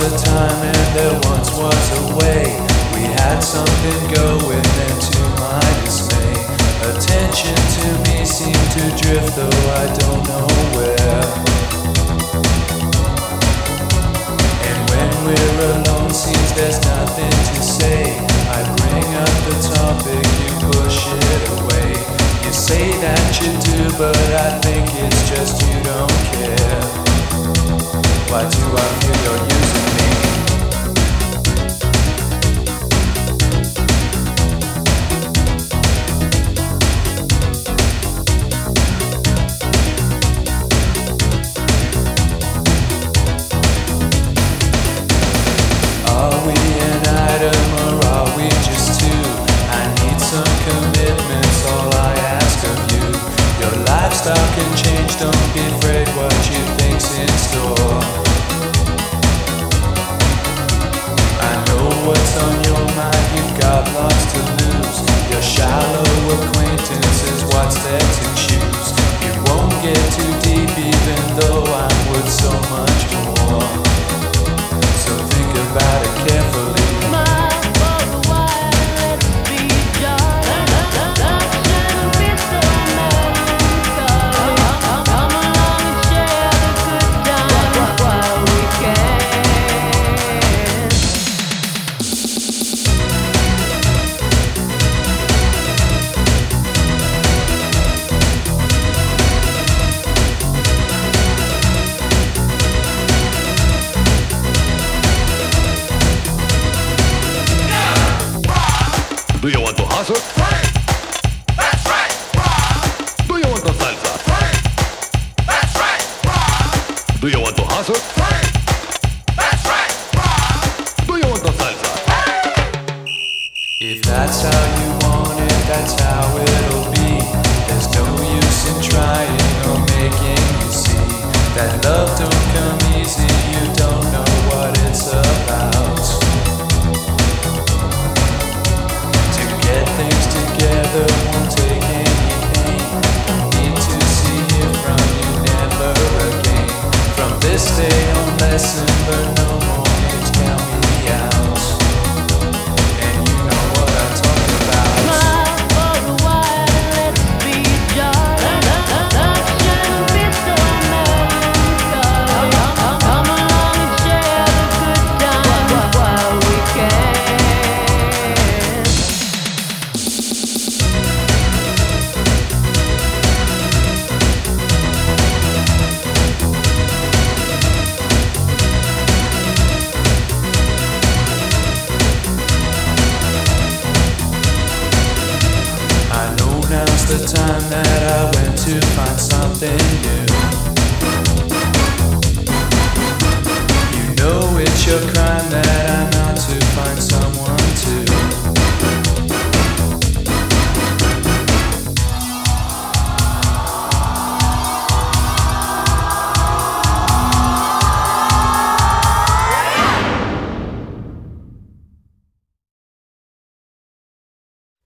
a time and there once was a way. We had something going, and to my dismay, attention to me seemed to drift, though I don't know where. And when we're alone, seems there's nothing to say. I bring up the topic, you push it away. You say that you do, but I think it's just you don't care. To hustle? That's right. Do you want salsa? That's right. Do you want to hustle? That's right. Do you want to salsa? If that's how you want it, that's how it'll be. There's no use in trying or making you see that love don't come easy. You don't Day on, lesson learned no more the time that I went to find something new.